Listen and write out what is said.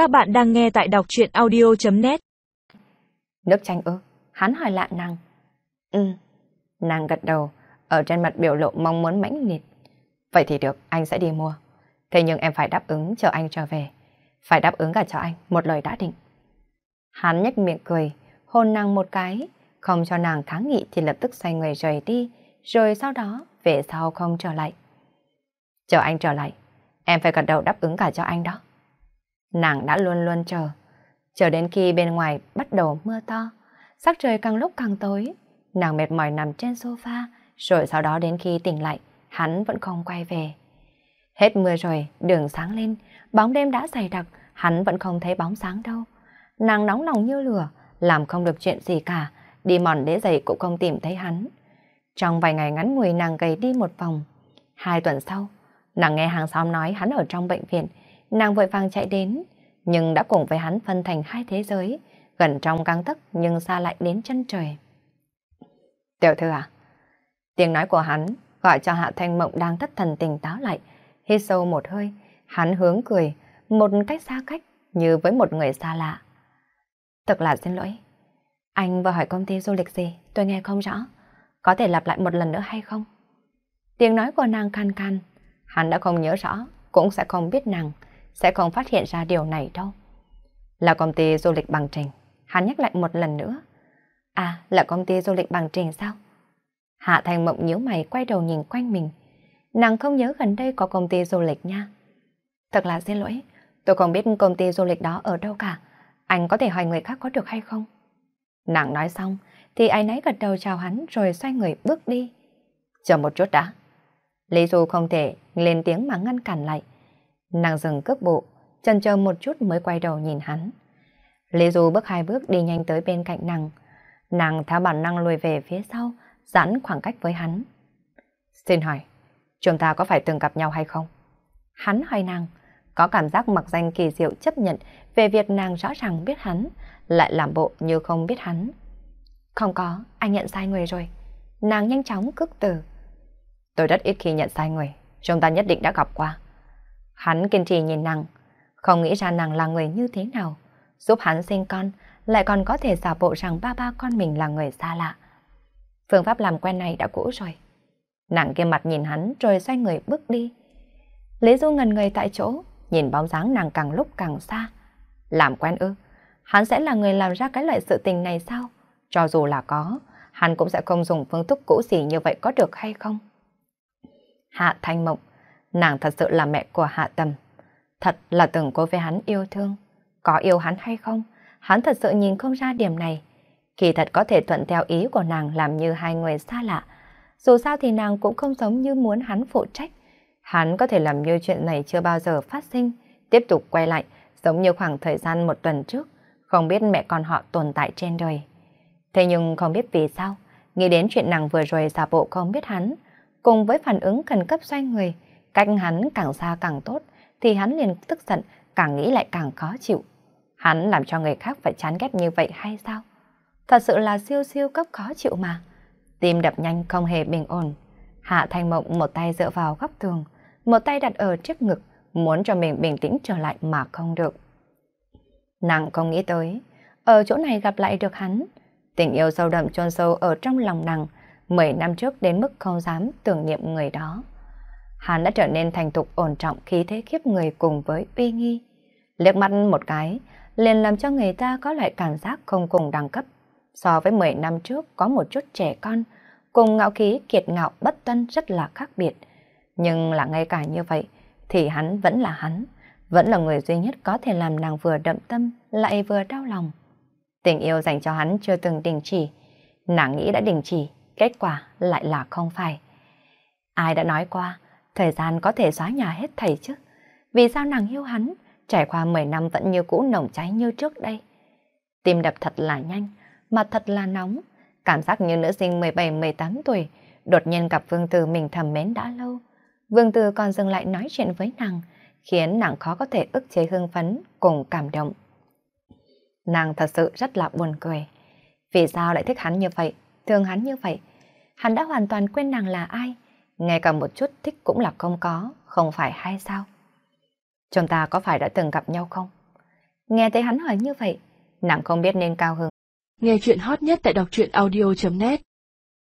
Các bạn đang nghe tại đọc truyện audio.net Nước chanh ư? Hắn hỏi lạ nàng. Ừ. Nàng gật đầu, ở trên mặt biểu lộ mong muốn mãnh liệt. Vậy thì được, anh sẽ đi mua. Thế nhưng em phải đáp ứng chờ anh trở về. Phải đáp ứng cả cho anh, một lời đã định. Hắn nhếch miệng cười, hôn nàng một cái, không cho nàng kháng nghị thì lập tức xoay người rời đi, rồi sau đó về sau không trở lại. Chờ anh trở lại, em phải gật đầu đáp ứng cả cho anh đó. Nàng đã luôn luôn chờ, chờ đến khi bên ngoài bắt đầu mưa to, sắc trời càng lúc càng tối, nàng mệt mỏi nằm trên sofa, rồi sau đó đến khi tỉnh lại, hắn vẫn không quay về. Hết mưa rồi, đường sáng lên, bóng đêm đã dày đặc, hắn vẫn không thấy bóng sáng đâu. Nàng nóng lòng như lửa, làm không được chuyện gì cả, đi mòn đế giày cũng không tìm thấy hắn. Trong vài ngày ngắn ngủi nàng gầy đi một vòng. Hai tuần sau, nàng nghe hàng xóm nói hắn ở trong bệnh viện, nàng vội vàng chạy đến, nhưng đã cùng với hắn phân thành hai thế giới, gần trong căng tấc nhưng xa lại đến chân trời. Tiểu thư à? Tiếng nói của hắn gọi cho Hạ Thanh Mộng đang thất thần tỉnh táo lại, hít sâu một hơi, hắn hướng cười, một cách xa cách như với một người xa lạ. Thật là xin lỗi. Anh vừa hỏi công ty du lịch gì, tôi nghe không rõ. Có thể lặp lại một lần nữa hay không? Tiếng nói của nàng can can, hắn đã không nhớ rõ, cũng sẽ không biết nàng, sẽ không phát hiện ra điều này đâu. Là công ty du lịch bằng trình, hắn nhắc lại một lần nữa. À, là công ty du lịch bằng trình sao? Hạ Thành Mộng nhíu mày quay đầu nhìn quanh mình. Nàng không nhớ gần đây có công ty du lịch nha. Thật là xin lỗi, tôi không biết công ty du lịch đó ở đâu cả. Anh có thể hỏi người khác có được hay không? Nàng nói xong, thì ai nấy gật đầu chào hắn rồi xoay người bước đi. Chờ một chút đã. Lý Du không thể lên tiếng mà ngăn cản lại. Nàng dừng cước bộ, chân chờ một chút mới quay đầu nhìn hắn. Lý Du bước hai bước đi nhanh tới bên cạnh nàng. Nàng theo bản năng lùi về phía sau, giãn khoảng cách với hắn. Xin hỏi, chúng ta có phải từng gặp nhau hay không? Hắn hỏi nàng, có cảm giác mặc danh kỳ diệu chấp nhận về việc nàng rõ ràng biết hắn, lại làm bộ như không biết hắn. Không có, anh nhận sai người rồi. Nàng nhanh chóng cước từ. Tôi rất ít khi nhận sai người, chúng ta nhất định đã gặp qua. Hắn kiên trì nhìn nàng, không nghĩ ra nàng là người như thế nào. Giúp hắn sinh con, lại còn có thể giả bộ rằng ba ba con mình là người xa lạ. Phương pháp làm quen này đã cũ rồi. Nàng kia mặt nhìn hắn rồi xoay người bước đi. Lý Du ngần người tại chỗ, nhìn bóng dáng nàng càng lúc càng xa. Làm quen ư? Hắn sẽ là người làm ra cái loại sự tình này sao? Cho dù là có, hắn cũng sẽ không dùng phương thức cũ xỉ như vậy có được hay không? Hạ Thanh Mộng, nàng thật sự là mẹ của Hạ tâm, Thật là từng cố với hắn yêu thương. Có yêu hắn hay không? Hắn thật sự nhìn không ra điểm này. Kỳ thật có thể thuận theo ý của nàng làm như hai người xa lạ. Dù sao thì nàng cũng không giống như muốn hắn phụ trách. Hắn có thể làm như chuyện này chưa bao giờ phát sinh, tiếp tục quay lại, giống như khoảng thời gian một tuần trước, không biết mẹ con họ tồn tại trên đời. Thế nhưng không biết vì sao, nghĩ đến chuyện nàng vừa rồi giả bộ không biết hắn, cùng với phản ứng khẩn cấp xoay người, cách hắn càng xa càng tốt, thì hắn liền tức giận, càng nghĩ lại càng khó chịu. Hắn làm cho người khác phải chán ghét như vậy hay sao? Thật sự là siêu siêu cấp khó chịu mà. Tim đập nhanh không hề bình ổn. Hạ Thanh Mộng một tay dựa vào góc tường, một tay đặt ở trước ngực, muốn cho mình bình tĩnh trở lại mà không được. Nàng không nghĩ tới, ở chỗ này gặp lại được hắn. Tình yêu sâu đậm chôn sâu ở trong lòng nàng, 10 năm trước đến mức không dám tưởng niệm người đó. Hắn đã trở nên thành thục ổn trọng khí thế khiếp người cùng với uy nghi. Liếc mắt một cái, liền làm cho người ta có loại cảm giác không cùng đẳng cấp. So với 10 năm trước có một chút trẻ con, cùng ngạo khí kiệt ngạo bất tuân rất là khác biệt. Nhưng là ngay cả như vậy, thì hắn vẫn là hắn, vẫn là người duy nhất có thể làm nàng vừa đậm tâm lại vừa đau lòng. Tình yêu dành cho hắn chưa từng đình chỉ, nàng nghĩ đã đình chỉ, kết quả lại là không phải. Ai đã nói qua, thời gian có thể xóa nhà hết thầy chứ? Vì sao nàng yêu hắn, trải qua 10 năm vẫn như cũ nồng cháy như trước đây? Tim đập thật là nhanh, mặt thật là nóng, cảm giác như nữ sinh 17-18 tuổi, đột nhiên gặp Vương Từ mình thầm mến đã lâu. Vương Từ còn dừng lại nói chuyện với nàng, khiến nàng khó có thể ức chế hương phấn cùng cảm động. Nàng thật sự rất là buồn cười. Vì sao lại thích hắn như vậy, thương hắn như vậy? Hắn đã hoàn toàn quên nàng là ai, ngay cả một chút thích cũng là không có, không phải hay sao? Chúng ta có phải đã từng gặp nhau không? Nghe thấy hắn hỏi như vậy, nàng không biết nên cao hứng. Nghe chuyện hot nhất tại đọc truyện audio.net